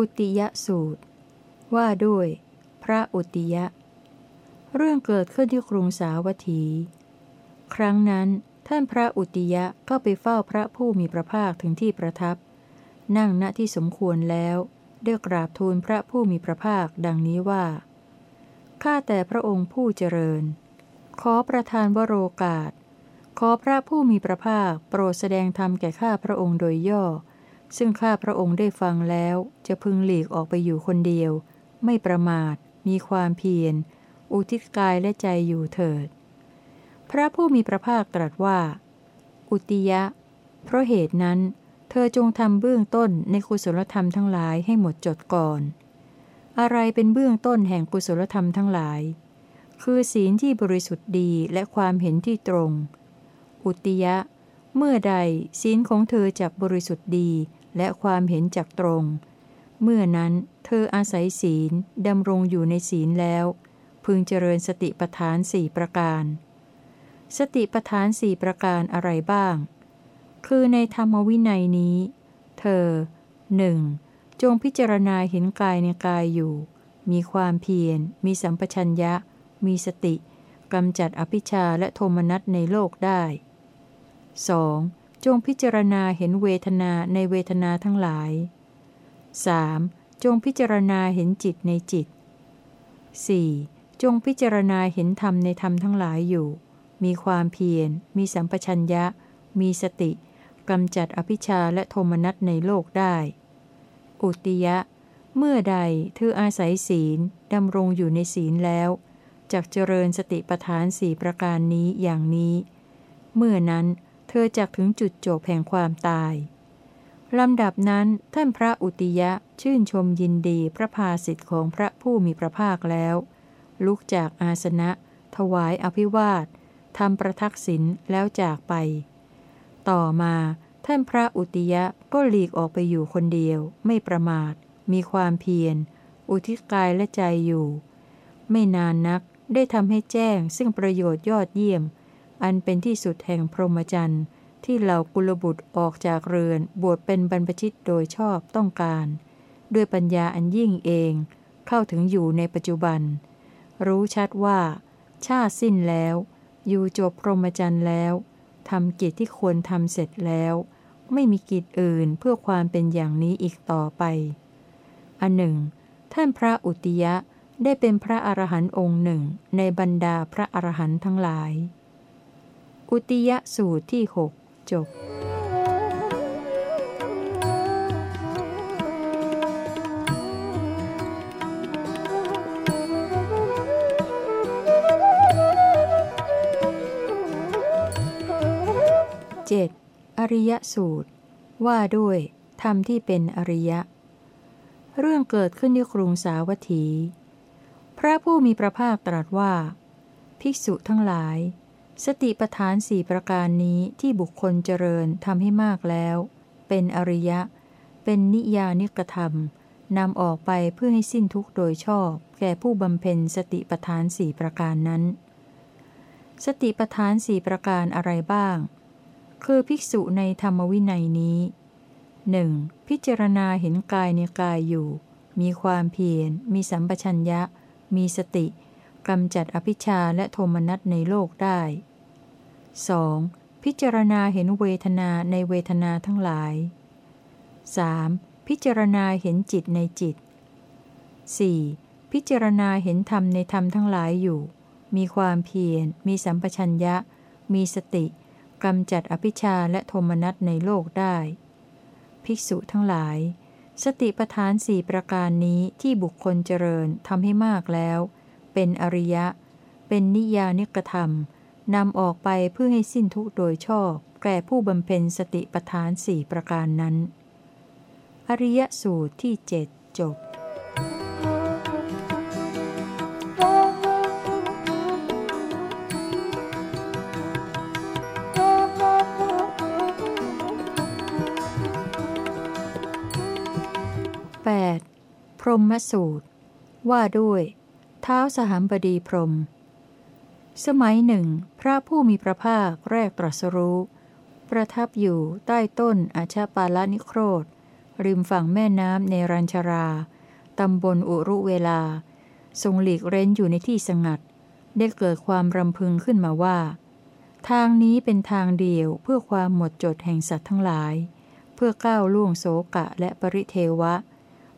อุติยสูตร ว่าด้วย พระอุติยะ เรื่องเกิดขึ้นที่กรุงสาวัตถี ครั้งนั้นท่านพระอุติยะก็ไปเฝ้าพระผู้มีพระภาคถึงที่ประทับ นั่งณที่สมควรแล้วได้กราบทูลพระผู้มีพระภาคดังนี้ว่า ข้าแต่พระองค์ผู้เจริญ ขอประทานวโรกาส ขอพระผู้มีพระภาคโปรดแสดงธรรมแก่ข้าพระองค์โดยย่อ ซึ่งข้าพระองค์ได้ฟังแล้วจะพึงหลีกออกไปอยู่คนเดียว ไม่ประมาท มีความเพียร อุทิศกายและใจอยู่เถิด พระผู้มีพระภาคตรัสว่า อุติยะ เพราะเหตุนั้น เธอจงทำเบื้องต้นในกุศลธรรมทั้งหลายให้หมดจดก่อน อะไรเป็นเบื้องต้นแห่งกุศลธรรมทั้งหลาย คือศีลที่บริสุทธิ์ดีและความเห็นที่ตรง อุติยะ เมื่อใดศีลของเธอจักบริสุทธิ์ดี และความเห็นจักตรง เมื่อนั้นเธออาศัยศีลดำรงอยู่ในศีลแล้ว พึงเจริญสติปัฏฐานสี่ประการ สติปัฏฐานสี่ประการอะไรบ้าง คือในธรรมวินัยนี้ เธอหนึ่งจงพิจารณาเห็นกายในกายอยู่ มีความเพียร มีสัมปชัญญะ มีสติกำจัดอภิชาและโทมนัสในโลกได้ 2. จงพิจารณาเห็นเวทนาในเวทนาทั้งหลาย 3. จงพิจารณาเห็นจิตในจิต 4. จงพิจารณาเห็นธรรมในธรรมทั้งหลายอยู่ มีความเพียร มีสัมปชัญญะ มีสติกำจัดอภิชาและโทมนัสในโลกได้ อุติยะ เมื่อใดเธออาศัยศีลดำรงอยู่ในศีลแล้วจักเจริญสติปทานสี่ประการนี้อย่างนี้ เมื่อนั้น เธอจักถึงจุดจบแห่งความตาย ลำดับนั้นท่านพระอุติยะชื่นชมยินดีพระภาสิทธิ์ของพระผู้มีพระภาคแล้ว ลุกจากอาสนะ ถวายอภิวาททำประทักษิณแล้วจากไป ต่อมาท่านพระอุติยะก็หลีกออกไปอยู่คนเดียว ไม่ประมาท มีความเพียร อุทิศกายและใจอยู่ ไม่นานนักได้ทำให้แจ้งซึ่งประโยชน์ยอดเยี่ยม อันเป็นที่สุดแห่งพรหมจรรย์ ที่เหล่ากุลบุตรออกจากเรือนบวชเป็นบรรพชิตโดยชอบต้องการ ด้วยปัญญาอันยิ่งเอง เข้าถึงอยู่ในปัจจุบัน รู้ชัดว่า ชาติสิ้นแล้ว อยู่จบพรหมจรรย์แล้วทำกิจที่ควรทำเสร็จแล้ว ไม่มีกิจอื่นเพื่อความเป็นอย่างนี้อีกต่อไป อันหนึ่ง ท่านพระอุติยะได้เป็นพระอรหันต์องค์หนึ่งในบรรดาพระอรหันต์ทั้งหลาย อุติยสูตรที่หกจบ 7. อริยสูตร ว่าด้วยธรรมที่เป็นอริยะ เรื่องเกิดขึ้นที่กรุงสาวัตถี พระผู้มีพระภาคตรัสว่า ภิกษุทั้งหลาย สติปทานสี่ประการนี้ที่บุคคลเจริญทำให้มากแล้ว เป็นอริยะ เป็นนิยานิกธรรมนำออกไปเพื่อให้สิ้นทุกข์โดยชอบ แก่ผู้บำเพ็ญสติปทานสี่ประการนั้น สติปทานสี่ประการอะไรบ้าง คือภิกษุในธรรมวินัยนี้หนึ่งพิจารณาเห็นกายในกายอยู่ มีความเพียร มีสัมปชัญญะ มีสติกำจัดอภิชาและโทมนัสในโลกได้ 2. พิจารณาเห็นเวทนาในเวทนาทั้งหลาย 3. พิจารณาเห็นจิตในจิต 4. พิจารณาเห็นธรรมในธรรมทั้งหลายอยู่ มีความเพียร มีสัมปชัญญะ มีสติกำจัดอภิชาและโทมนัสในโลกได้ ภิกษุทั้งหลาย สติปทานสี่ประการนี้ที่บุคคลเจริญทำให้มากแล้ว เป็นอริยะ เป็นนิยานิกธรรม นำออกไปเพื่อให้สิ้นทุกโดยชอบ แก่ผู้บำเพ็ญสติปทานสี่ประการนั้น อริยสูตรที่เจ็ดจบ 8. พรหมสูตร ว่าด้วย เท้าสหัมบดีพรหม สมัยหนึ่ง พระผู้มีพระภาคแรกตรัสรู้ ประทับอยู่ใต้ต้นอาชาปาลนิโครธ ริมฝั่งแม่น้ำในรัญชรา ตำบลอุรุเวลา ทรงหลีกเร้นอยู่ในที่สงัด ได้เกิดความรำพึงขึ้นมาว่า ทางนี้เป็นทางเดียวเพื่อความหมดจดแห่งสัตว์ทั้งหลาย เพื่อก้าวล่วงโสกะและปริเทวะ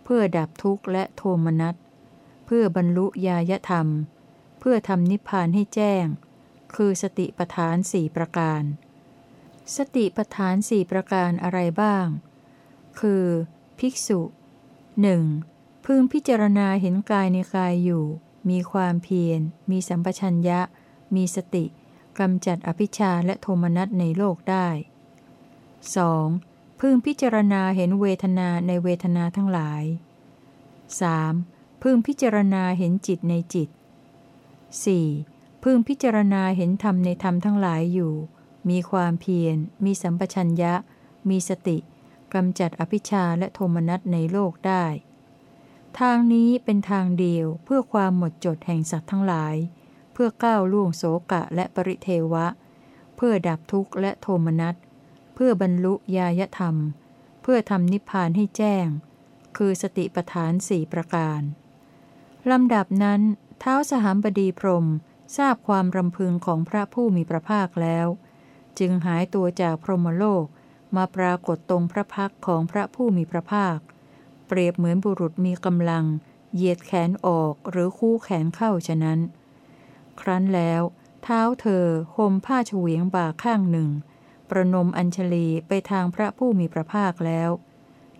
เพื่อดับทุกข์และโทมนัส เพื่อบรรลุญายธรรม เพื่อทำนิพพานให้แจ้ง คือสติปทานสี่ประการ สติปทานสี่ประการอะไรบ้าง คือ ภิกษุหนึ่งพึงพิจารณาเห็นกายในกายอยู่ มีความเพียร มีสัมปชัญญะ มีสติกำจัดอภิชาและโทมนัสในโลกได้ 2. พึงพิจารณาเห็นเวทนาในเวทนาทั้งหลาย 3. พึงพิจารณาเห็นจิตในจิต 4. พึงพิจารณาเห็นธรรมในธรรมทั้งหลายอยู่ มีความเพียร มีสัมปชัญญะ มีสติกำจัดอภิชาและโทมนัสในโลกได้ ทางนี้เป็นทางเดียวเพื่อความหมดจดแห่งสัตว์ทั้งหลาย เพื่อก้าวล่วงโสกะและปริเทวะ เพื่อดับทุกข์และโทมนัส เพื่อบรรลุญายธรรม เพื่อทำนิพพานให้แจ้ง คือสติปทานสี่ประการลำดับนั้น เท้าสหามบดีพรมทราบความรำพึงของพระผู้มีพระภาคแล้ว จึงหายตัวจากพรหมโลกมาปรากฏตรงพระพักของพระผู้มีพระภาค เปรียบเหมือนบุรุษมีกำลัง เหยียดแขนออกหรือคู่แขนเข้าฉะนั้น ครั้นแล้ว เท้าเธอห่มผ้าเฉวียงบ่าข้างหนึ่ง ประนมอัญชลีไปทางพระผู้มีพระภาคแล้ว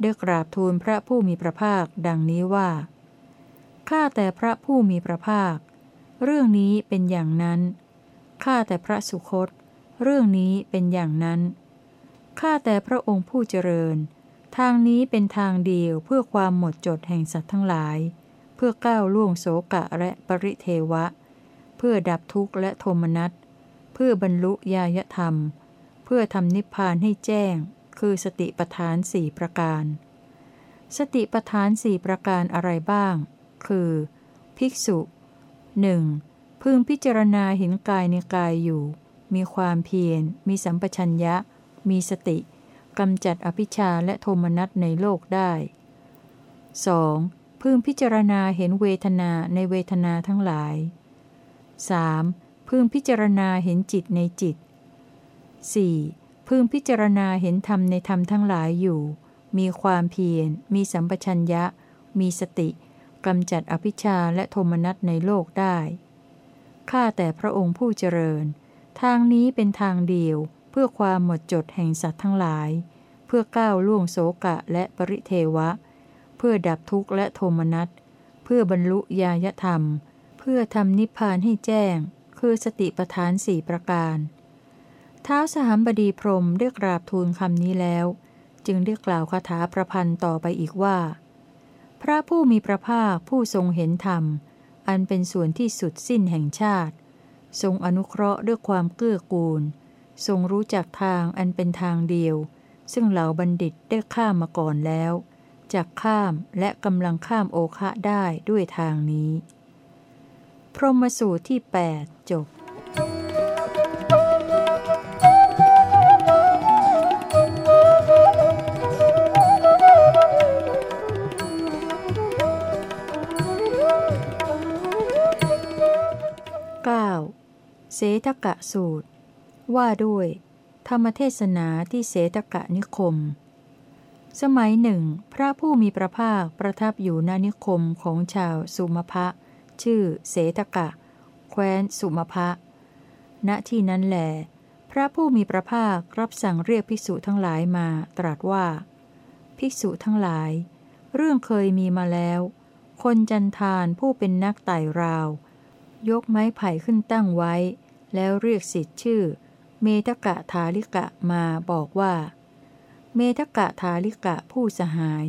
ได้กราบทูลพระผู้มีพระภาคดังนี้ว่า ข้าแต่พระผู้มีพระภาค เรื่องนี้เป็นอย่างนั้น ข้าแต่พระสุคต เรื่องนี้เป็นอย่างนั้น ข้าแต่พระองค์ผู้เจริญ ทางนี้เป็นทางเดียวเพื่อความหมดจดแห่งสัตว์ทั้งหลาย เพื่อก้าวล่วงโสกะและปริเทวะ เพื่อดับทุกข์และโทมนัส เพื่อบรรลุญาธรรม เพื่อทำนิพพานให้แจ้ง คือสติปทานสี่ประการ สติปทานสี่ประการอะไรบ้าง คือ ภิกษุหนึ่งพึงพิจารณาเห็นกายในกายอยู่ มีความเพียร มีสัมปชัญญะ มีสติกำจัดอภิชาและโทมนัสในโลกได้ 2. พึงพิจารณาเห็นเวทนาในเวทนาทั้งหลาย 3. พึงพิจารณาเห็นจิตในจิต 4. พึงพิจารณาเห็นธรรมในธรรมทั้งหลายอยู่ มีความเพียร มีสัมปชัญญะ มีสติ กำจัดอภิชาและโทมนัสในโลกได้ ข้าแต่พระองค์ผู้เจริญ ทางนี้เป็นทางเดียวเพื่อความหมดจดแห่งสัตว์ทั้งหลาย เพื่อก้าวล่วงโสกะและปริเทวะ เพื่อดับทุกข์และโทมนัส เพื่อบรรลุญาญธรรม เพื่อทำนิพพานให้แจ้ง คือสติปทานสี่ประการท้าวสหัมบดีพรมได้กราบทูลคำนี้แล้ว จึงได้กล่าวคาถาประพันธ์ต่อไปอีกว่า พระผู้มีพระภาคผู้ทรงเห็นธรรม อันเป็นส่วนที่สุดสิ้นแห่งชาติ ทรงอนุเคราะห์ด้วยความเกื้อกูล ทรงรู้จักทางอันเป็นทางเดียว ซึ่งเหล่าบัณฑิตได้ข้ามมาก่อนแล้วจากข้ามและกำลังข้ามโอคะได้ด้วยทางนี้ พรหมสูตรที่ 8 จบ เสทกะสูตร ว่าด้วย ธรรมเทศนาที่เสตกะนิคม สมัยหนึ่ง พระผู้มีพระภาคประทับอยู่ณนิคมของชาวสุมาพะชื่อเสตกะ แคว้นสุมาพะณที่นั้นแหลพระผู้มีพระภาครับสั่งเรียกภิกษุทั้งหลายมาตรัสว่า ภิกษุทั้งหลาย เรื่องเคยมีมาแล้ว คนจันทานผู้เป็นนักไต่ราว ยกไม้ไผ่ขึ้นตั้งไว้ แล้วเรียกสิทธิ์ชื่อ เมทกะทาลิกะมาบอกว่า เมทกะทาลิกะผู้สหาย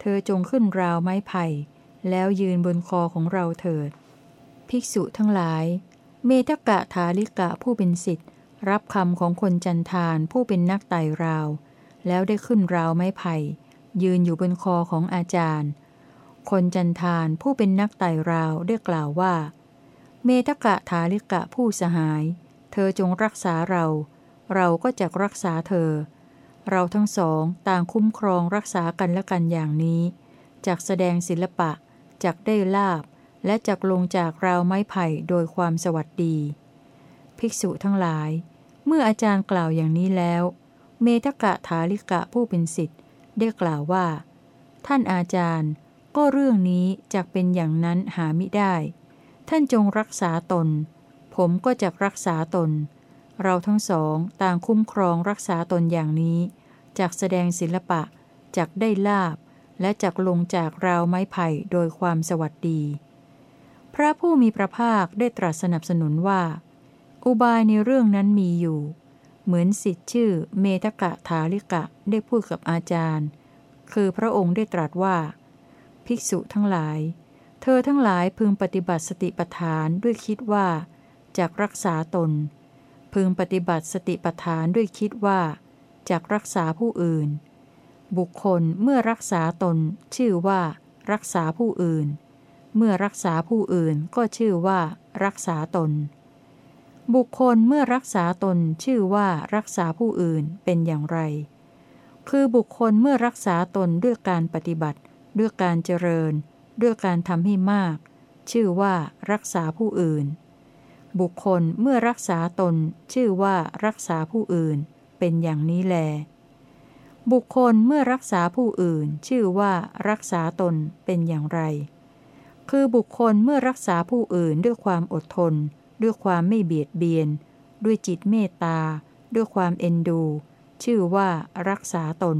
เธอจงขึ้นราวไม้ไผ่ แล้วยืนบนคอของเราเถิด ภิกษุทั้งหลาย เมทกะทาลิกะผู้เป็นสิทธิ์รับคำของคนจันทานผู้เป็นนักไต่ราว แล้วได้ขึ้นราวไม้ไผ่ ยืนอยู่บนคอของอาจารย์ คนจันทานผู้เป็นนักไต่ราวได้กล่าวว่า เมทกะทาลิกะผู้สหาย เธอจงรักษาเรา เราก็จะรักษาเธอ เราทั้งสองต่างคุ้มครองรักษากันและกันอย่างนี้จากแสดงศิลปะจากได้ลาบ และจากลงจากราวไม้ไผ่โดยความสวัสดี ภิกษุทั้งหลาย เมื่ออาจารย์กล่าวอย่างนี้แล้ว เมตกะถาลิกะผู้เป็นสิทธิ์ได้กล่าวว่า ท่านอาจารย์ ก็เรื่องนี้จะเป็นอย่างนั้นหาไมิได้ ท่านจงรักษาตน ผมก็จะรักษาตน เราทั้งสองต่างคุ้มครองรักษาตนอย่างนี้จากแสดงศิลปะจากได้ลาบ และจักลงจากราวไม้ไผ่โดยความสวัสดี พระผู้มีพระภาคได้ตรัสสนับสนุนว่า อุบายในเรื่องนั้นมีอยู่ เหมือนสิทธิ์ชื่อเมตกะถาลิกะได้พูดกับอาจารย์ คือพระองค์ได้ตรัสว่า ภิกษุทั้งหลาย เธอทั้งหลายพึงปฏิบัติสติปัฏฐานด้วยคิดว่าจากรักษาตน พึงปฏิบัติสติปัฏฐานด้วยคิดว่าจากรักษาผู้อื่น บุคคลเมื่อรักษาตน ชื่อว่า รักษาผู้อื่น เมื่อรักษาผู้อื่นก็ชื่อว่า รักษาตน บุคคลเมื่อรักษาตนชื่อว่ารักษาผู้อื่นเป็นอย่างไร คือบุคคลเมื่อรักษาตนด้วยการปฏิบัติ ด้วยการเจริญ ด้วยการทำให้มาก ชื่อว่ารักษาผู้อื่น บุคคลเมื่อรักษาตน ชื่อว่ารักษาผู้อื่น เป็นอย่างนี้แล บุคคลเมื่อรักษาผู้อื่น ชื่อว่ารักษาตนเป็นอย่างไร คือบุคคลเมื่อรักษาผู้อื่นด้วยความอดทน ด้วยความไม่เบียดเบียน ด้วยจิตเมตตา ด้วยความเอ็นดู ชื่อว่ารักษาตน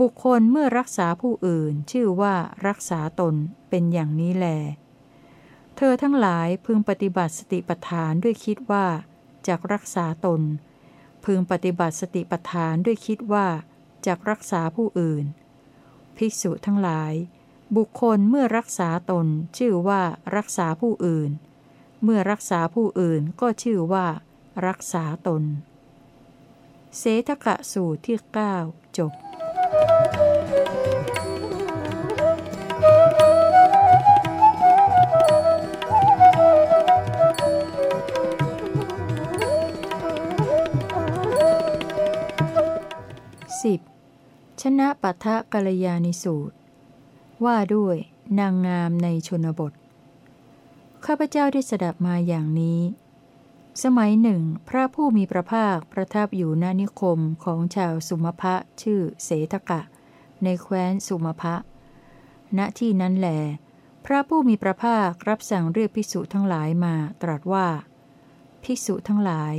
บุคคลเมื่อรักษาผู้อื่นชื่อว่ารักษาตนเป็นอย่างนี้แล เธอทั้งหลายพึงปฏิบัติสติปัฏฐานด้วยคิดว่าจากรักษาตน พึงปฏิบัติสติปัฏฐานด้วยคิดว่าจากรักษาผู้อื่น ภิกษุทั้งหลาย บุคคลเมื่อรักษาตนชื่อว่ารักษาผู้อื่น เมื่อรักษาผู้อื่นก็ชื่อว่า รักษาตน เสทกะสูตรที่ 9 จบ 10. ชนะปัทะกัลยาณิสูตร ว่าด้วยนางงามในชนบท ข้าพเจ้าได้สดับมาอย่างนี้ สมัยหนึ่ง พระผู้มีพระภาคประทับอยู่ณนิคมของชาวสุมภะชื่อเสทกะ ในแคว้นสุมภะณที่นั้นแหลพระผู้มีพระภาครับสั่งเรียกภิกษุทั้งหลายมาตรัสว่า ภิกษุทั้งหลาย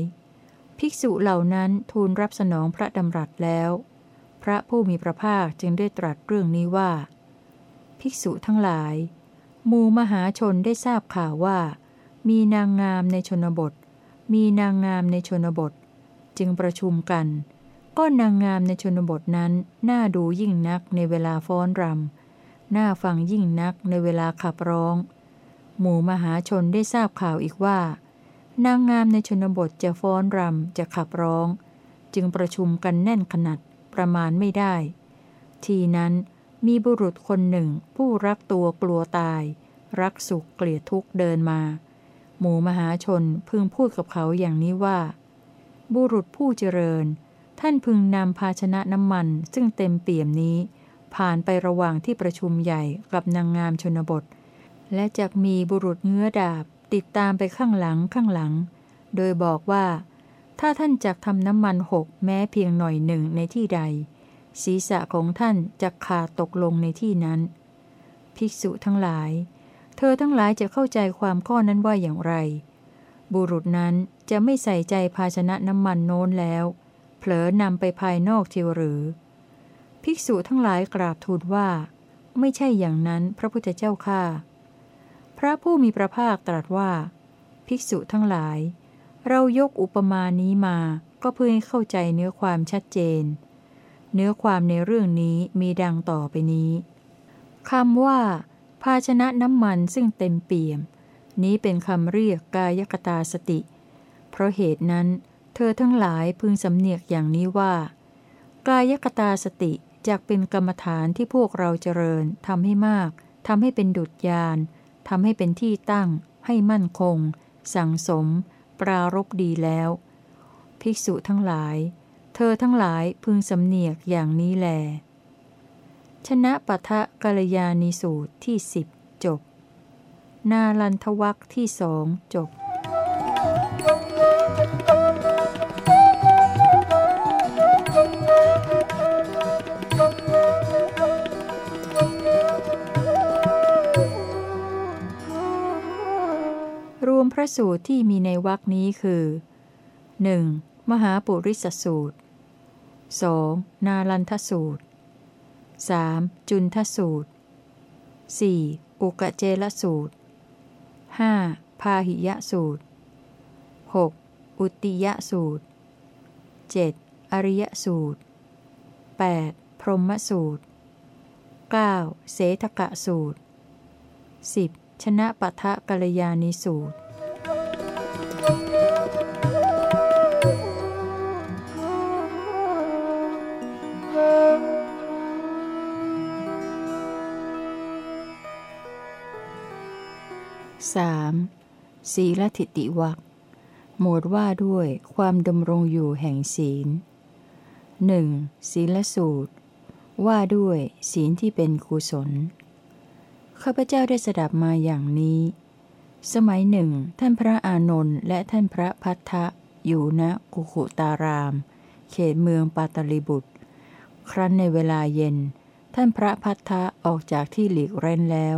ภิกษุเหล่านั้นทูลรับสนองพระดำรัสแล้ว พระผู้มีพระภาคจึงได้ตรัสเรื่องนี้ว่า ภิกษุทั้งหลาย มูมหาชนได้ทราบข่าวว่า มีนางงามในชนบท มีนางงามในชนบท จึงประชุมกัน ก็นางงามในชนบทนั้น น่าดูยิ่งนักในเวลาฟ้อนรำน่าฟังยิ่งนักในเวลาขับร้อง หมู่มหาชนได้ทราบข่าวอีกว่า นางงามในชนบทจะฟ้อนรำจะขับร้อง จึงประชุมกันแน่นขนาดประมาณไม่ได้ ทีนั้นมีบุรุษคนหนึ่งผู้รักตัวกลัวตาย รักสุขเกลียดทุกข์เดินมา หมู่มหาชนพึงพูดกับเขาอย่างนี้ว่า บุรุษผู้เจริญ ท่านพึงนำภาชนะน้ำมันซึ่งเต็มเปี่ยมนี้ ผ่านไประหว่างที่ประชุมใหญ่กับนางงามชนบท และจะมีบุรุษเงื้อดาบ ติดตามไปข้างหลังข้างหลัง โดยบอกว่า ถ้าท่านจักทำน้ำมันหกแม้เพียงหน่อยหนึ่งในที่ใด ศีรษะของท่านจะขาดตกลงในที่นั้น ภิกษุทั้งหลาย เธอทั้งหลายจะเข้าใจความข้อนั้นว่าอย่างไร บุรุษนั้นจะไม่ใส่ใจภาชนะน้ำมันโน้นแล้ว เผลอนำไปภายนอกเทียวหรือ ภิกษุทั้งหลายกราบทูลว่า ไม่ใช่อย่างนั้นพระพุทธเจ้าข้าพระผู้มีพระภาคตรัสว่า ภิกษุทั้งหลาย เรายกอุปมานี้มาก็เพื่อให้เข้าใจเนื้อความชัดเจน เนื้อความในเรื่องนี้มีดังต่อไปนี้คำว่า ภาชนะน้ำมันซึ่งเต็มเปี่ยม นี้เป็นคำเรียกกายกตาสติ เพราะเหตุนั้น เธอทั้งหลายพึงสำเนียกอย่างนี้ว่า กายกตาสติจะเป็นกรรมฐานที่พวกเราเจริญทำให้มากทำให้เป็นดุจยานทำให้เป็นที่ตั้ง ให้มั่นคง สั่งสม ปรารบดีแล้ว ภิกษุทั้งหลายเเธอทั้งหลายพึงสำเนียกอย่างนี้แล ชนะปะทะกัลยาณิสูตรที่สิบจบ นาลันทวักที่สองจบรวมพระสูตรที่มีในวรคนี้คือ 1. มหาปุริสสูตร 2. นาลันทสูตร 3. จุนทสูตร 4. อุกเจลสูตร 5. พาหิยสูตร 6. อุติยสูตร 7. อริยสูตร 8. พรหมสูตร 9. เสทกะสูตร 10. ชนะปะทะกัลยาณิสูตร 3. ศีลทิติวักหมวดว่าด้วยความดำรงอยู่แห่งศีลหนึ่งศีลสูตร ว่าด้วยศีลที่เป็นกุศล ข้าพเจ้าได้สดับมาอย่างนี้ สมัยหนึ่ง ท่านพระอานนท์และท่านพระพัทธะอยู่ณกุขุตาราม เขตเมืองปาตลิบุตร ครั้นในเวลาเย็น ท่านพระพัทธะออกจากที่หลีกเร้นแล้ว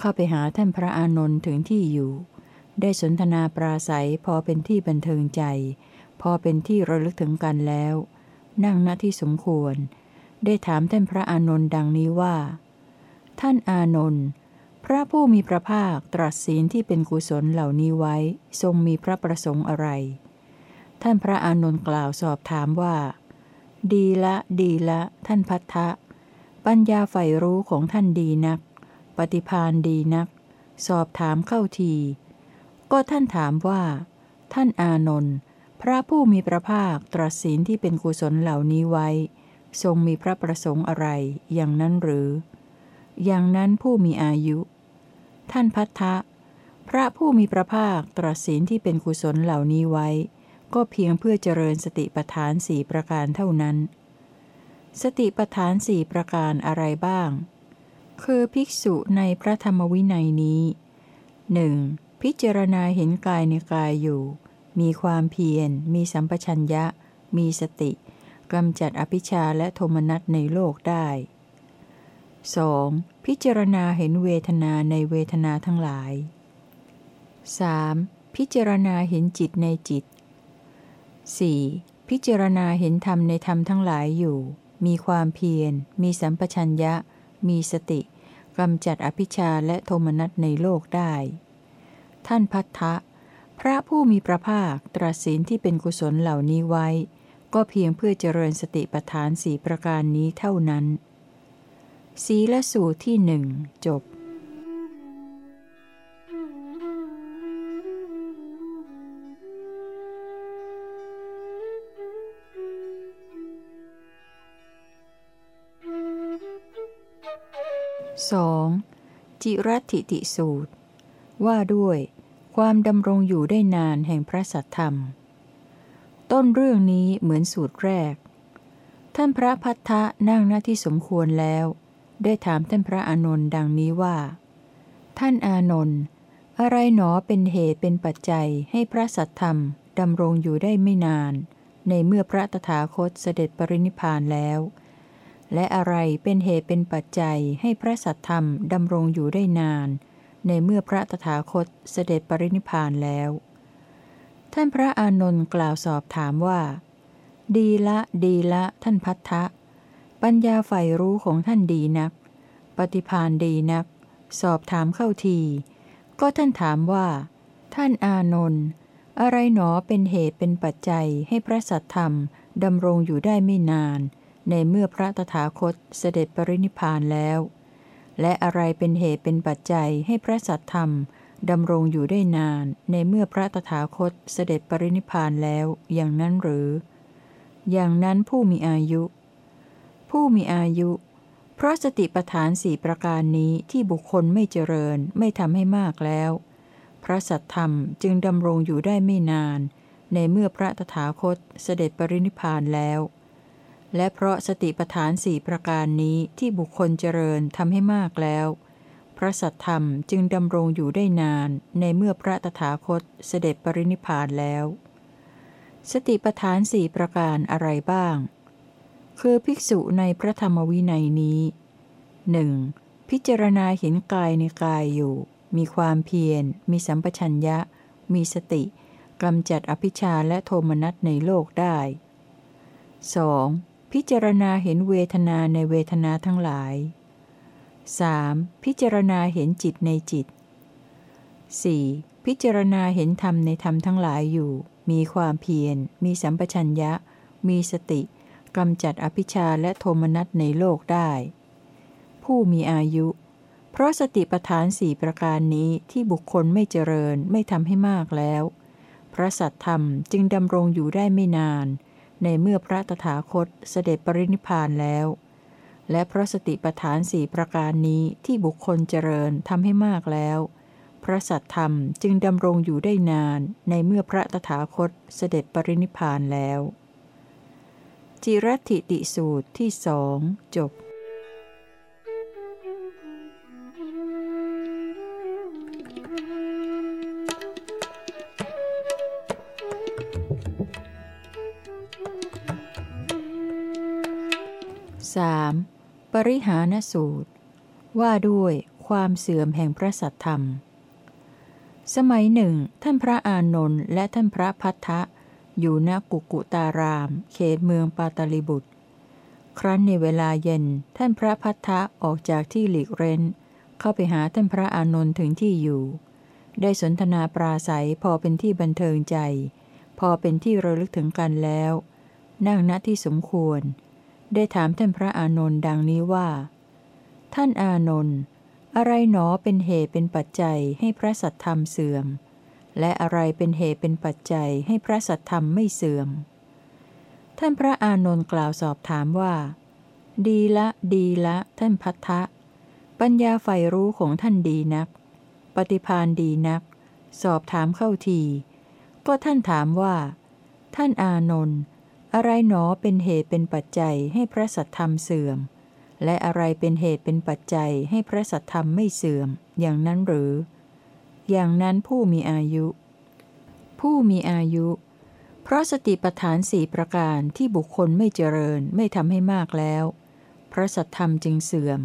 เข้าไปหาท่านพระอานนท์ถึงที่อยู่ ได้สนทนาปราศัยพอเป็นที่บันเทิงใจ พอเป็นที่ระลึกถึงกันแล้ว นั่งณที่สมควร ได้ถามท่านพระอานนท์ดังนี้ว่า ท่านอานนท์พระผู้มีพระภาคตรัสศีลที่เป็นกุศลเหล่านี้ไว้ ทรงมีพระประสงค์อะไร ท่านพระอานนท์กล่าวสอบถามว่า ดีละ ดีละ ท่านพัทธะปัญญาใฝ่รู้ของท่านดีนัก ปฏิพานดีนัก สอบถามเข้าที ก็ท่านถามว่า ท่านอานนท์พระผู้มีพระภาคตรัสศีลที่เป็นกุศลเหล่านี้ไว้ ทรงมีพระประสงค์อะไร อย่างนั้นหรือ อย่างนั้นผู้มีอายุ ท่านพัทธะพระผู้มีพระภาคตรัสศีลที่เป็นกุศลเหล่านี้ไว้ ก็เพียงเพื่อเจริญสติปัฏฐานสี่ประการเท่านั้น สติปัฏฐานสี่ประการอะไรบ้าง คือภิกษุในพระธรรมวินัยนี้หนึ่งพิจารณาเห็นกายในกายอยู่ มีความเพียร มีสัมปชัญญะ มีสติกำจัดอภิชาและโทมนัสในโลกได้ 2. พิจารณาเห็นเวทนาในเวทนาทั้งหลาย 3. พิจารณาเห็นจิตในจิต 4. พิจารณาเห็นธรรมในธรรมทั้งหลายอยู่ มีความเพียร มีสัมปชัญญะ มีสติกำจัดอภิชาและโทมนัสในโลกได้ ท่านพัทธะ พระผู้มีพระภาคตรัสศีลที่เป็นกุศลเหล่านี้ไว้ ก็เพียงเพื่อเจริญสติปัฏฐานสีประการนี้เท่านั้น ศีลสูตรที่หนึ่งจบ 2. จิรัติติสูตร ว่าด้วย ความดำรงอยู่ได้นานแห่งพระสัทธรรม ต้นเรื่องนี้เหมือนสูตรแรก ท่านพระพัทธะนั่งหน้าที่สมควรแล้ว ได้ถามท่านพระอานนท์ดังนี้ว่า ท่านอานนท์อะไรหนอเป็นเหตุเป็นปัจจัยให้พระสัทธรรมดำรงอยู่ได้ไม่นาน ในเมื่อพระตถาคตเสด็จปรินิพานแล้ว และอะไรเป็นเหตุเป็นปัจจัยให้พระสัทธรรมดำรงอยู่ได้นาน ในเมื่อพระตถาคตเสด็จปรินิพานแล้ว ท่านพระอานนท์กล่าวสอบถามว่า ดีละดีละท่านพัทธะ ปัญญาใฝ่รู้ของท่านดีนัก ปฏิพานดีนัก สอบถามเข้าที ก็ท่านถามว่า ท่านอานนท์อะไรหนอเป็นเหตุเป็นปัจจัยให้พระสัทธรรมดำรงอยู่ได้ไม่นาน ในเมื่อพระตถาคตเสด็จปรินิพานแล้ว และอะไรเป็นเหตุเป็นปัจจัยให้พระสัทธรรมดำรงอยู่ได้นานในเมื่อพระตถาคตเสด็จปรินิพานแล้วอย่างนั้นหรือ อย่างนั้นผู้มีอายุ ผู้มีอายุ เพราะสติปัฏฐานสี่ประการนี้ที่บุคคลไม่เจริญไม่ทำให้มากแล้ว พระสัทธรรมจึงดำรงอยู่ได้ไม่นาน ในเมื่อพระตถาคตเสด็จปรินิพานแล้ว และเพราะสติปทานสี่ประการนี้ที่บุคคลเจริญทำให้มากแล้ว พระสัทธรรมจึงดำรงอยู่ได้นานในเมื่อพระตถาคตเสด็จปรินิพพานแล้ว สติปทานสี่ประการอะไรบ้าง คือภิกษุในพระธรรมวินัยนี้หนึ่งพิจารณาเห็นกายในกายอยู่ มีความเพียร มีสัมปชัญญะ มีสติกำจัดอภิชาและโทมนัสในโลกได้ 2. พิจารณาเห็นเวทนาในเวทนาทั้งหลาย 3. พิจารณาเห็นจิตในจิต 4. พิจารณาเห็นธรรมในธรรมทั้งหลายอยู่ มีความเพียร มีสัมปชัญญะ มีสติกำจัดอภิชาและโทมนัสในโลกได้ ผู้มีอายุ เพราะสติปทานสี่ประการนี้ที่บุคคลไม่เจริญไม่ทำให้มากแล้ว พระสัตธรรมจึงดำรงอยู่ได้ไม่นาน ในเมื่อพระตถาคตเสด็จปรินิพานแล้ว และพระสติปฐานสี่ประการนี้ที่บุคคลเจริญทำให้มากแล้ว พระสัตธรรมจึงดำรงอยู่ได้นานในเมื่อพระตถาคตเสด็จปรินิพานแล้ว จิรติติสูตรที่สองจบ 3. ปริหานสูตร ว่าด้วยความเสื่อมแห่งพระสัทธรรม สมัยหนึ่ง ท่านพระอานนท์และท่านพระพัทธะ อยู่ณกุกุตาราม เขตเมืองปาตลิบุตร ครั้นในเวลาเย็นท่านพระพัทธะออกจากที่หลีกเร้น เข้าไปหาท่านพระอานนท์ถึงที่อยู่ ได้สนทนาปราศัยพอเป็นที่บันเทิงใจ พอเป็นที่ระลึกถึงกันแล้ว นั่งณที่สมควร ได้ถามท่านพระอานนท์ดังนี้ว่า ท่านอานนท์อะไรหนอเป็นเหตุเป็นปัจจัยให้พระสัทธรรมเสื่อม และอะไรเป็นเหตุเป็นปัจจัยให้พระสัทธรรมไม่เสื่อม ท่านพระอานนท์กล่าวสอบถามว่า ดีละ ดีละ ท่านพัทธะปัญญาใฝ่รู้ของท่านดีนัก ปฏิพานดีนัก สอบถามเข้าที ก็ท่านถามว่า ท่านอานนท์ อะไรหนอเป็นเหตุเป็นปัจจัยให้พระสัทธรรมเสื่อม และอะไรเป็นเหตุเป็นปัจจัยให้พระสัทธรรมไม่เสื่อม อย่างนั้นหรือ อย่างนั้นผู้มีอายุ ผู้มีอายุ เพราะสติปัฏฐานสี่ประการที่บุคคลไม่เจริญไม่ทำให้มากแล้ว พระสัทธรรมจึงเสื่อม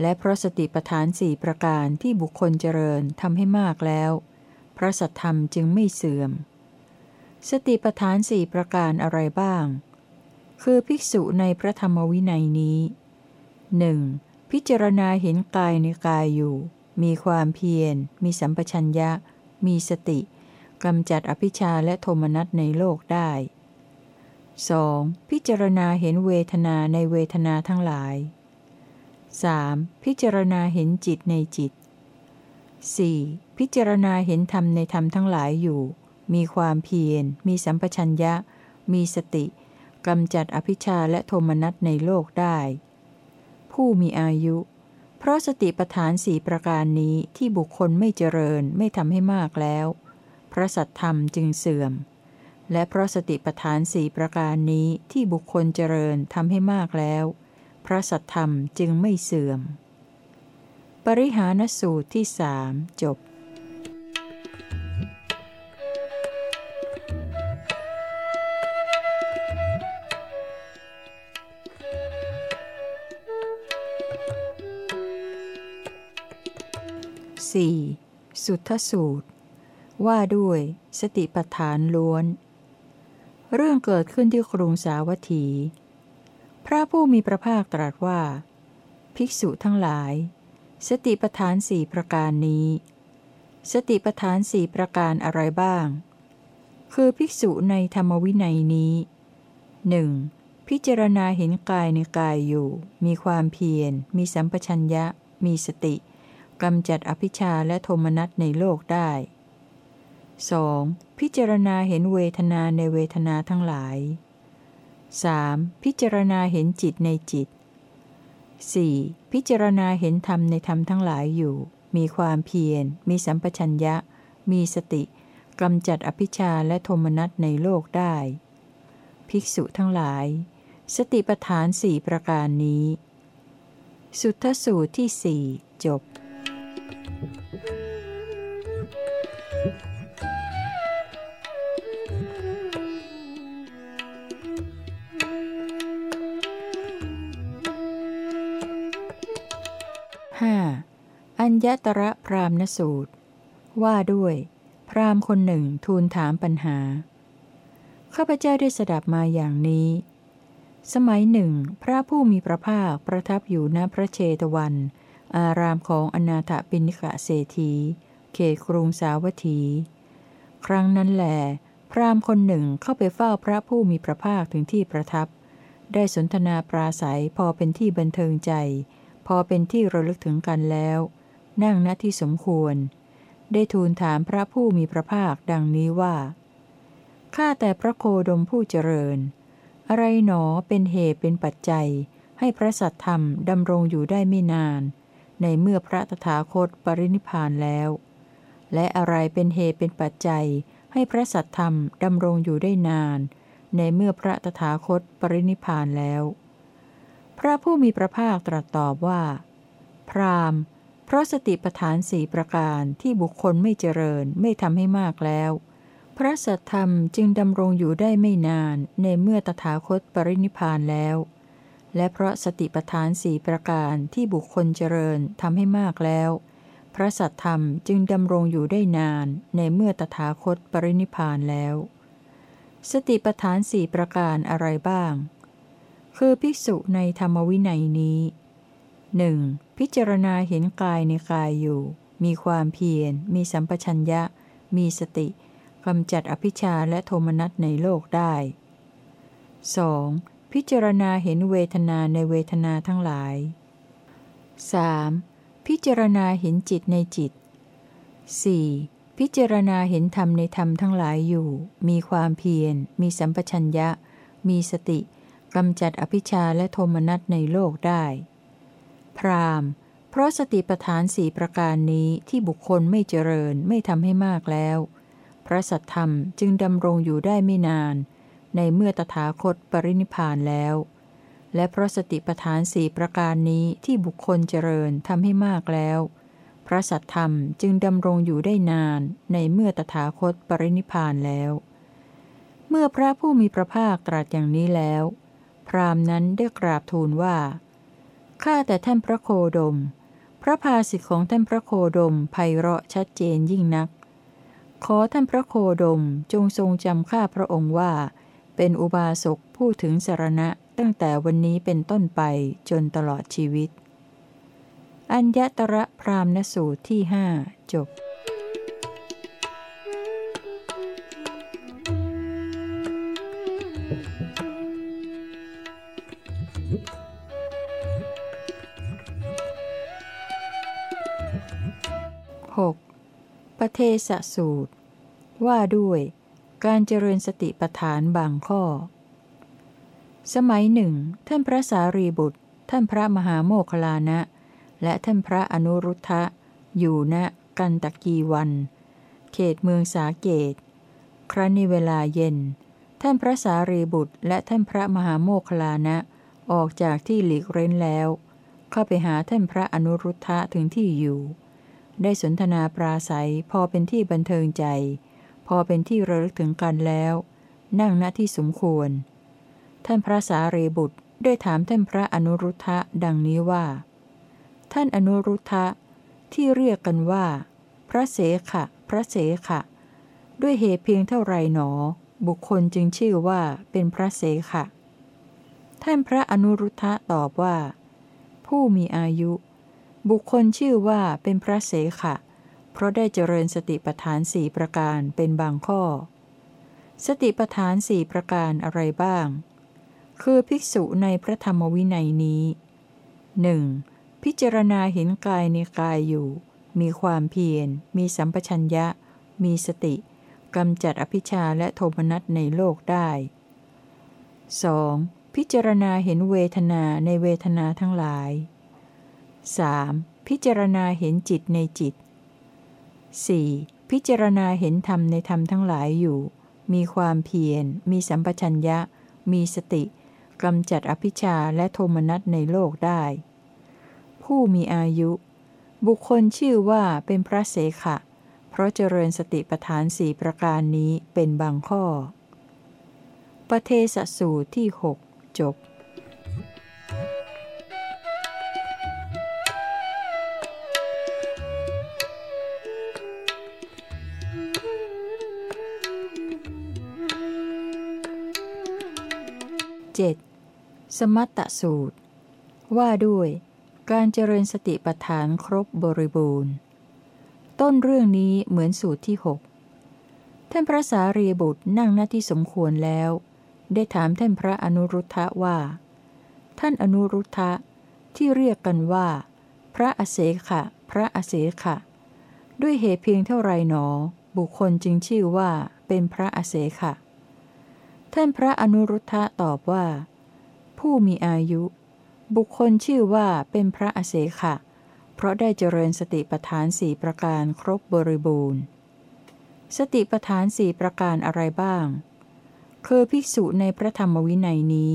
และเพราะสติปัฏฐานสี่ประการที่บุคคลเจริญทำให้มากแล้ว พระสัทธรรมจึงไม่เสื่อม สติปทานสี่ประการอะไรบ้าง คือภิกษุในพระธรรมวินัยนี้หนึ่งพิจารณาเห็นกายในกายอยู่ มีความเพียร มีสัมปชัญญะ มีสติกำจัดอภิชาและโทมนัสในโลกได้ 2. พิจารณาเห็นเวทนาในเวทนาทั้งหลาย 3. พิจารณาเห็นจิตในจิต 4. พิจารณาเห็นธรรมในธรรมทั้งหลายอยู่ มีความเพียร มีสัมปชัญญะ มีสติกำจัดอภิชาและโทมนัสในโลกได้ ผู้มีอายุ เพราะสติปทานสี่ประการนี้ที่บุคคลไม่เจริญไม่ทำให้มากแล้ว พระสัทธรรมจึงเสื่อม และเพราะสติปทานสี่ประการนี้ที่บุคคลเจริญทำให้มากแล้ว พระสัทธรรมจึงไม่เสื่อม ปริหานสูตรที่สามจบ 4. สุทธสูตร ว่าด้วย สติปัฏฐานล้วน เรื่องเกิดขึ้นที่กรุงสาวัตถี พระผู้มีพระภาคตรัสว่า ภิกษุทั้งหลาย สติปัฏฐานสี่ประการนี้ สติปัฏฐานสี่ประการอะไรบ้าง คือภิกษุในธรรมวินัยนี้หนึ่งพิจารณาเห็นกายในกายอยู่ มีความเพียร มีสัมปชัญญะ มีสติ กำจัดอภิชาและโทมนัสในโลกได้ 2. พิจารณาเห็นเวทนาในเวทนาทั้งหลาย 3. พิจารณาเห็นจิตในจิต 4. พิจารณาเห็นธรรมในธรรมทั้งหลายอยู่ มีความเพียร มีสัมปชัญญะ มีสติกำจัดอภิชาและโทมนัสในโลกได้ ภิกษุทั้งหลาย สติปทานสี่ประการนี้ สุทธสูตรที่สี่จบ 5. อัญญตระพรามณสูตร ว่าด้วย พรามคนหนึ่งทูลถามปัญหา ข้าพเจ้าได้สดับมาอย่างนี้ สมัยหนึ่ง พระผู้มีพระภาคประทับอยู่ณพระเชตวัน อารามของอนาถปิณิกะเศรษฐี เขตกรุงสาวัตถี ครั้งนั้นแหลพราหมณ์คนหนึ่งเข้าไปเฝ้าพระผู้มีพระภาคถึงที่ประทับ ได้สนทนาปราศัยพอเป็นที่บันเทิงใจ พอเป็นที่ระลึกถึงกันแล้ว นั่งณที่สมควร ได้ทูลถามพระผู้มีพระภาคดังนี้ว่า ข้าแต่พระโคดมผู้เจริญ อะไรหนอเป็นเหตุเป็นปัจจัย ให้พระสัตธรรมดำรงอยู่ได้ไม่นาน ในเมื่อพระตถาคตปรินิพานแล้ว และอะไรเป็นเหตุเป็นปัจจัย ให้พระสัตธรรมดำรงอยู่ได้นาน ในเมื่อพระตถาคตปรินิพานแล้ว พระผู้มีพระภาคตรัสตอบว่า พรามเพราะสติปทานสี่ประการที่บุคคลไม่เจริญไม่ทำให้มากแล้ว พระสัทธรรมจึงดำรงอยู่ได้ไม่นานในเมื่อตถาคตปรินิพานแล้ว และเพราะสติปทานสี่ประการที่บุคคลเจริญทำให้มากแล้ว พระสัทธรรมจึงดำรงอยู่ได้นานในเมื่อตถาคตปรินิพานแล้ว สติปทานสี่ประการอะไรบ้าง คือภิกษุในธรรมวินัยนี้หนึ่งพิจารณาเห็นกายในกายอยู่ มีความเพียร มีสัมปชัญญะ มีสติกำจัดอภิชาและโทมนัสในโลกได้ 2. พิจารณาเห็นเวทนาในเวทนาทั้งหลาย 3. พิจารณาเห็นจิตในจิต 4. พิจารณาเห็นธรรมในธรรมทั้งหลายอยู่ มีความเพียร มีสัมปชัญญะ มีสติกำจัดอภิชาและโทมนัสในโลกได้ พรามเพราะสติปทานสี่ประการนี้ที่บุคคลไม่เจริญไม่ทำให้มากแล้ว พระสัทธรรมจึงดำรงอยู่ได้ไม่นาน ในเมื่อตถาคตปรินิพานแล้ว และเพราะสติปทานสี่ประการนี้ที่บุคคลเจริญทำให้มากแล้ว พระสัทธรรมจึงดำรงอยู่ได้นานในเมื่อตถาคตปรินิพานแล้ว เมื่อพระผู้มีพระภาคตรัสอย่างนี้แล้ว พราหมณ์นั้นได้กราบทูลว่า ข้าแต่ท่านพระโคดม พระภาสิทธิของท่านพระโคดมไพเราะชัดเจนยิ่งนัก ขอท่านพระโคดมจงทรงจำข้าพระองค์ว่า เป็นอุบาสกผู้ถึงสารณะตั้งแต่วันนี้เป็นต้นไปจนตลอดชีวิต อัญญตระพรามณสูตรที่หจบ 6. ปเทสสูตร ว่าด้วย การเจริญสติปัฏฐานบางข้อ สมัยหนึ่ง ท่านพระสารีบุตร ท่านพระมหาโมคลานะ และท่านพระอนุรุทธะ อยู่ณกันตะกีวัน เขตเมืองสาเกต ครั้นในเวลาเย็น ท่านพระสารีบุตร และท่านพระมหาโมคลานะ ออกจากที่หลีกเร้นแล้ว เข้าไปหาท่านพระอนุรุทธะถึงที่อยู่ ได้สนทนาปราศัยพอเป็นที่บันเทิงใจ อเป็นที่ระลึกถึงกันแล้ว นั่งณที่สมควร ท่านพระสารีบุตรได้ถามท่านพระอนุรุทธะดังนี้ว่า ท่านอนุรุทธะที่เรียกกันว่า พระเสขะ พระเสขะ ด้วยเหตุเพียงเท่าไรหนอ บุคคลจึงชื่อว่าเป็นพระเสขะ ท่านพระอนุรุทธะตอบว่า ผู้มีอายุ บุคคลชื่อว่าเป็นพระเสขะเพราะได้เจริญสติปัฏฐานสี่ประการเป็นบางข้อ สติปัฏฐานสี่ประการอะไรบ้าง คือภิกษุในพระธรรมวินัยนี้หนึ่งพิจารณาเห็นกายในกายอยู่ มีความเพียร มีสัมปชัญญะ มีสติกำจัดอภิชาและโทมนัสในโลกได้ 2. พิจารณาเห็นเวทนาในเวทนาทั้งหลาย 3. พิจารณาเห็นจิตในจิต 4. พพิจารณาเห็นธรรมในธรรมทั้งหลายอยู่ มีความเพียร มีสัมปชัญญะ มีสติกำจัดอภิชาและโทมนัสในโลกได้ ผู้มีอายุ บุคคลชื่อว่าเป็นพระเสขะ เพราะเจริญสติปัฏฐานสี่ประการนี้เป็นบางข้อ ประเทศสูตรที่หกจบ 7. สมัตตสูตร ว่าด้วย การเจริญสติปัฏฐานครบบริบูรณ์ ต้นเรื่องนี้เหมือนสูตรที่หกท่านพระสารีบุตรนั่งหน้าที่สมควรแล้ว ได้ถามท่านพระอนุรุทธะว่า ท่านอนุรุทธะที่เรียกกันว่า พระอเสขะ พระอเสขะ ด้วยเหตุเพียงเท่าไรหนอ บุคคลจึงชื่อว่าเป็นพระอเสขะ ท่านพระอนุรุทธะตอบว่า ผู้มีอายุ บุคคลชื่อว่าเป็นพระอเสขะ เพราะได้เจริญสติปัฏฐานสี่ประการครบบริบูรณ์ สติปัฏฐานสี่ประการอะไรบ้าง คือภิกษุในพระธรรมวินัยนี้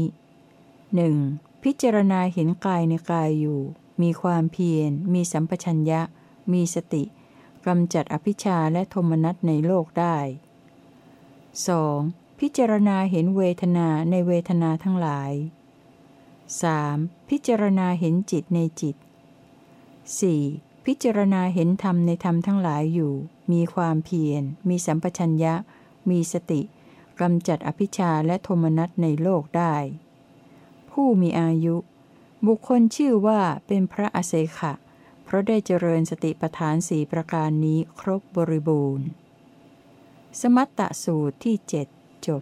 หนึ่งพิจารณาเห็นกายในกายอยู่ มีความเพียร มีสัมปชัญญะ มีสติกำจัดอภิชาและโทมนัสในโลกได้ 2. พิจารณาเห็นเวทนาในเวทนาทั้งหลาย 3. พิจารณาเห็นจิตในจิต 4. พิจารณาเห็นธรรมในธรรมทั้งหลายอยู่ มีความเพียร มีสัมปชัญญะ มีสติกำจัดอภิชาและโทมนัสในโลกได้ ผู้มีอายุ บุคคลชื่อว่าเป็นพระอเศขะ เพราะได้เจริญสติปัฏฐานสี่ประการนี้ครบบริบูรณ์ สมัตตสูตรที่เจ็ด จบ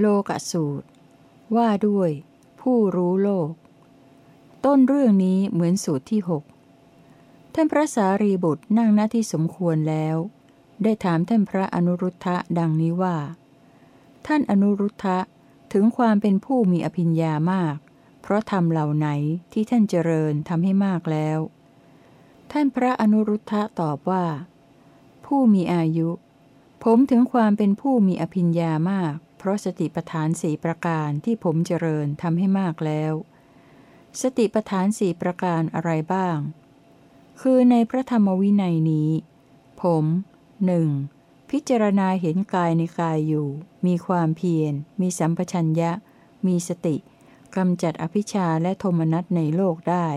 โลกสูตร ว่าด้วย ผู้รู้โลก ต้นเรื่องนี้เหมือนสูตรที่หกท่านพระสารีบุตรนั่งหน้าที่สมควรแล้ว ได้ถามท่านพระอนุรุทธะดังนี้ว่า ท่านอนุรุทธะถึงความเป็นผู้มีอภิญญามาก เพราะทำเหล่าไหนที่ท่านเจริญทำให้มากแล้ว ท่านพระอนุรุทธะตอบว่า ผู้มีอายุ ผมถึงความเป็นผู้มีอภิญญามาก เพราะสติปทานสี่ประการที่ผมเจริญทำให้มากแล้ว สติปทานสี่ประการอะไรบ้าง คือในพระธรรมวินัยนี้ ผมหนึ่ง พิจารณาเห็นกายในกายอยู่ มีความเพียร มีสัมปชัญญะ มีสติกำจัดอภิชาและโทมนัสในโลกได้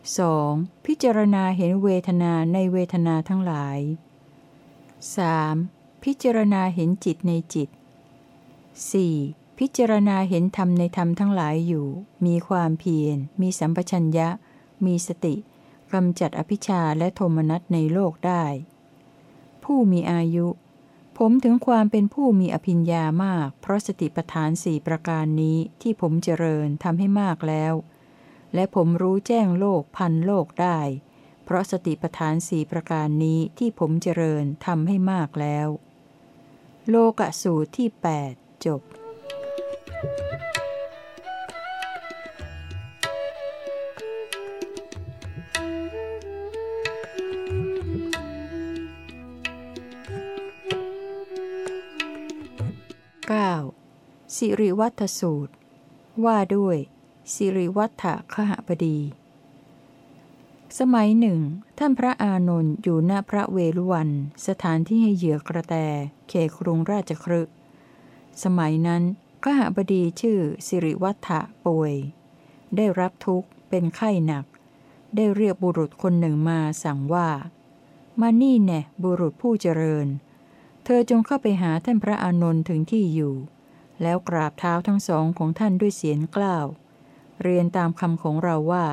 2. พิจารณาเห็นเวทนาในเวทนาทั้งหลาย 3. พิจารณาเห็นจิตในจิต 4. พิจารณาเห็นธรรมในธรรมทั้งหลายอยู่ มีความเพียร มีสัมปชัญญะ มีสติกำจัดอภิชาและโทมนัสในโลกได้ ผู้มีอายุ ผมถึงความเป็นผู้มีอภิญญามาก เพราะสติปัฏฐานสี่ประการนี้ที่ผมเจริญทำให้มากแล้ว และผมรู้แจ้งโลกพันโลกได้ เพราะสติปัฏฐานสี่ประการนี้ที่ผมเจริญทำให้มากแล้ว โลกสูตรที่ 8 จบ สิริวัฒสูตร ว่าด้วย สิริวัฒขหบดี สมัยหนึ่ง ท่านพระอานนท์อยู่ณพระเวลุวัน สถานที่ให้เหยื่อกระแต เขครุงราชครึสมัยนั้นขหบดีชื่อสิริวัฒป่วย ได้รับทุกข์เป็นไข้หนัก ได้เรียกบุรุษคนหนึ่งมาสั่งว่า มานี่แน่บุรุษผู้เจริญเธอจงเข้าไปหาท่านพระอานนท์ถึงที่อยู่ แล้วกราบเท้าทั้งสองของท่านด้วยเสียงกล้าว เรียนตามคำของเราว่า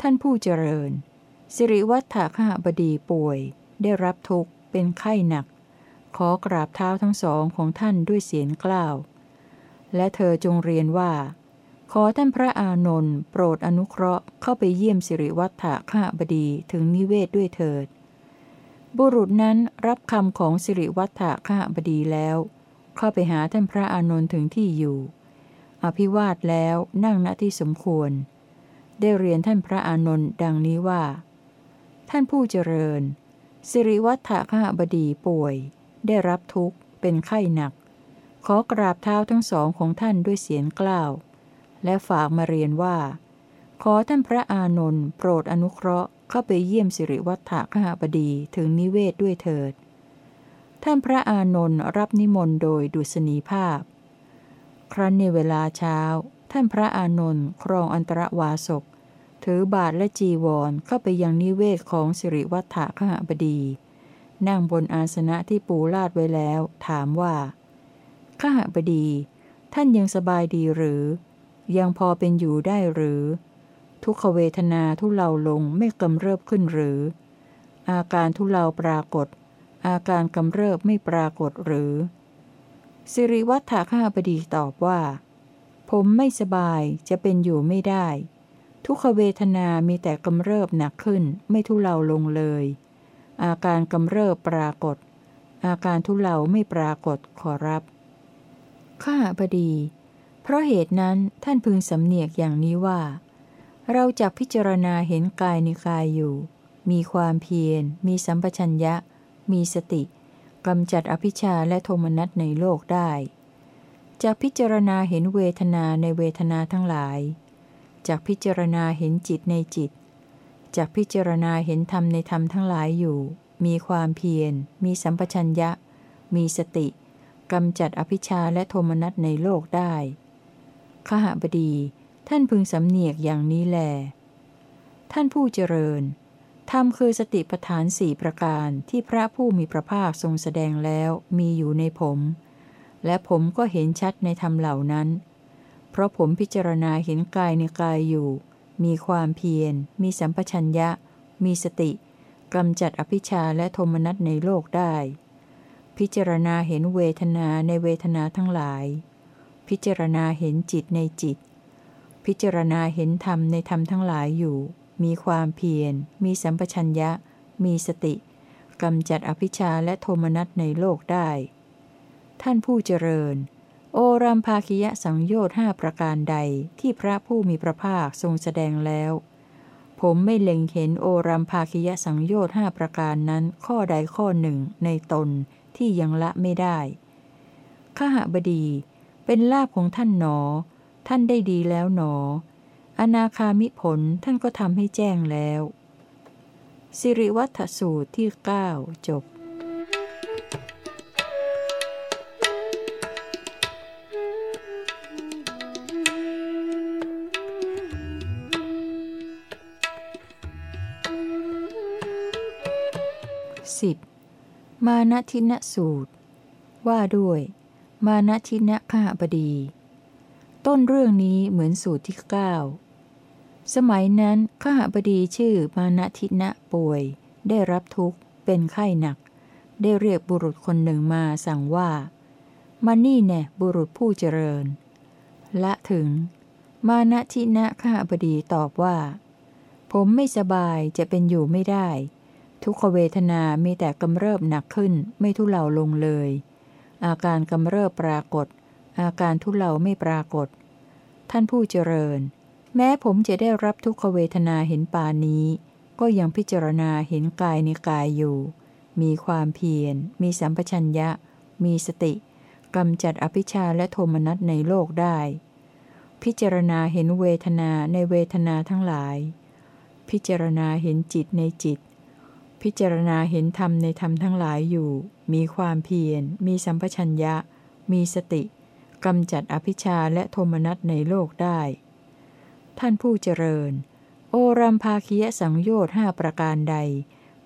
ท่านผู้เจริญ สิริวัฒถขหบดีป่วย ได้รับทุกข์เป็นไข้หนัก ขอกราบเท้าทั้งสองของท่านด้วยเสียงกล้าว และเธอจงเรียนว่า ขอท่านพระอานนท์โปรดอนุเคราะห์เข้าไปเยี่ยมสิริวัฒถขหบดีถึงนิเวศด้วยเถิด บุรุษนั้นรับคำของสิริวัฒถข้าบดีแล้ว เข้าไปหาท่านพระอานนท์ถึงที่อยู่ อภิวาทแล้วนั่งณที่สมควร ได้เรียนท่านพระอานนท์ดังนี้ว่า ท่านผู้เจริญ สิริวัฒถข้าบดีป่วย ได้รับทุกข์เป็นไข้หนัก ขอกราบเท้าทั้งสองของท่านด้วยเสียงกล้าว และฝากมาเรียนว่า ขอท่านพระอานนท์โปรดอนุเคราะห์เข้าไปเยี่ยมสิริวัฒถขหบดีถึงนิเวศด้วยเถิด ท่านพระอานนท์รับนิมนต์โดยดุษณีภาพ ครั้นในเวลาเช้า ท่านพระอานนท์ครองอันตรวาสก ถือบาทและจีวรเข้าไปยังนิเวศของสิริวัฒถขหบดี นั่งบนอาสนะที่ปูลาดไว้แล้ว ถามว่าขหบดี ท่านยังสบายดีหรือ ยังพอเป็นอยู่ได้หรือ ทุกขเวทนาทุเลาลงไม่กำเริบขึ้นหรือ อาการทุเลาปรากฏ อาการกำเริบไม่ปรากฏหรือ สิริวัฒถาข้าบดีตอบว่า ผมไม่สบายจะเป็นอยู่ไม่ได้ ทุกขเวทนามีแต่กำเริบหนักขึ้นไม่ทุเลาลงเลย อาการกำเริบปรากฏ อาการทุเลาไม่ปรากฏขอรับ ข้าบดี เพราะเหตุนั้นท่านพึงสำเนียกอย่างนี้ว่า เราจะพิจารณาเห็นกายในกายอยู่มีความเพียร มีสัมปชัญญะ มีสติกำจัดอภิชาและโทมนัสในโลกได้จากพิจารณาเห็นเวทนาในเวทนาทั้งหลายจากพิจารณาเห็นจิตในจิตจากพิจารณาเห็นธรรมในธรรมทั้งหลายอยู่ มีความเพียร มีสัมปชัญญะ มีสติกำจัดอภิชาและโทมนัสในโลกได้ ขหบดี ท่านพึงสำเนียกอย่างนี้แล ท่านผู้เจริญ ธรรมคือสติปัฏฐานสี่ประการที่พระผู้มีพระภาคทรงแสดงแล้วมีอยู่ในผม และผมก็เห็นชัดในธรรมเหล่านั้น เพราะผมพิจารณาเห็นกายในกายอยู่ มีความเพียร มีสัมปชัญญะ มีสติกำจัดอภิชาและโทมนัสในโลกได้ พิจารณาเห็นเวทนาในเวทนาทั้งหลาย พิจารณาเห็นจิตในจิต พิจารณาเห็นธรรมในธรรมทั้งหลายอยู่ มีความเพียร มีสัมปชัญญะ มีสติกำจัดอภิชาและโทมนัสในโลกได้ ท่านผู้เจริญ โอรัมภาคิยะสังโยชน์ห้าประการใดที่พระผู้มีพระภาคทรงแสดงแล้ว ผมไม่เล็งเห็นโอรัมภาคิยะสังโยชน์ห้าประการนั้นข้อใดข้อหนึ่งในตนที่ยังละไม่ได้ข้าหบดี เป็นลาภของท่านหนอ ท่านได้ดีแล้วหนอ อนาคามิผลท่านก็ทำให้แจ้งแล้ว สิริวัฒสูตรที่ 9 จบสิบมาณทินสูตร ว่าด้วย มาณทินข้าบดี ต้นเรื่องนี้เหมือนสูตรที่เก้า สมัยนั้นข้าบดีชื่อมาณทินะป่วย ได้รับทุกข์ เป็นไข้หนัก ได้เรียกบุรุษคนหนึ่งมาสั่งว่า มานี่แน่บุรุษผู้เจริญ ละถึง มาณทินะข้าบดีตอบว่า ผมไม่สบายจะเป็นอยู่ไม่ได้ ทุกขเวทนามีแต่กำเริบหนักขึ้นไม่ทุเลาลงเลย อาการกำเริบปรากฏ อาการทุเลาไม่ปรากฏ ท่านผู้เจริญ แม้ผมจะได้รับทุกขเวทนาเห็นปานี้ ก็ยังพิจารณาเห็นกายในกายอยู่ มีความเพียร มีสัมปชัญญะ มีสติกำจัดอภิชาและโทมนัสในโลกได้ พิจารณาเห็นเวทนาในเวทนาทั้งหลาย พิจารณาเห็นจิตในจิต พิจารณาเห็นธรรมในธรรมทั้งหลายอยู่ มีความเพียร มีสัมปชัญญะ มีสติกำจัดอภิชาและโทมนัสในโลกได้ ท่านผู้เจริญ โอรัมภาคียสังโยชน์ห้าประการใด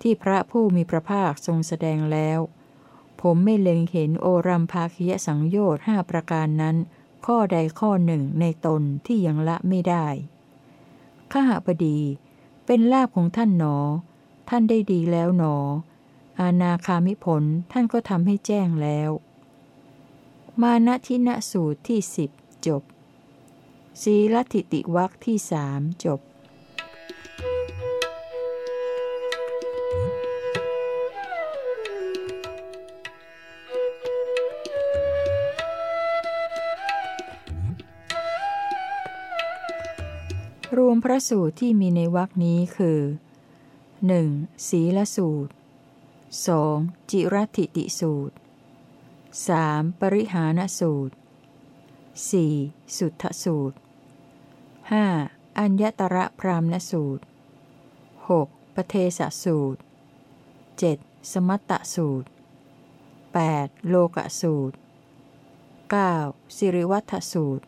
ที่พระผู้มีพระภาคทรงแสดงแล้ว ผมไม่เล็งเห็นโอรัมภาคียสังโยชน์ห้าประการนั้น ข้อใดข้อหนึ่งในตนที่ยังละไม่ได้ข้าหบดี เป็นลาบของท่านหนอ ท่านได้ดีแล้วหนอ อาณาคามิผลท่านก็ทำให้แจ้งแล้ว มาณทินสูตรที่สิบจบ สีลติติวักที่สามจบรวมพระสูตรที่มีในวักนี้คือ 1. ศีลสูตร 2. จิรติติสูตร 3. ปริหานสูตร 4. สุทธสูตร 5. อัญญตระพรามณสูตร 6. ปเทสสูตร 7. สมัตตสูตร 8. โลกสูตร 9. สิริวัฒสูตร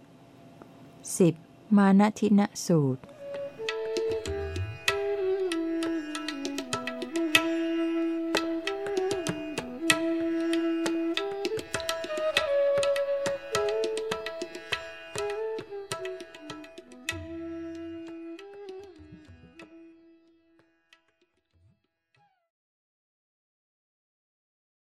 10. มาณทินสูตร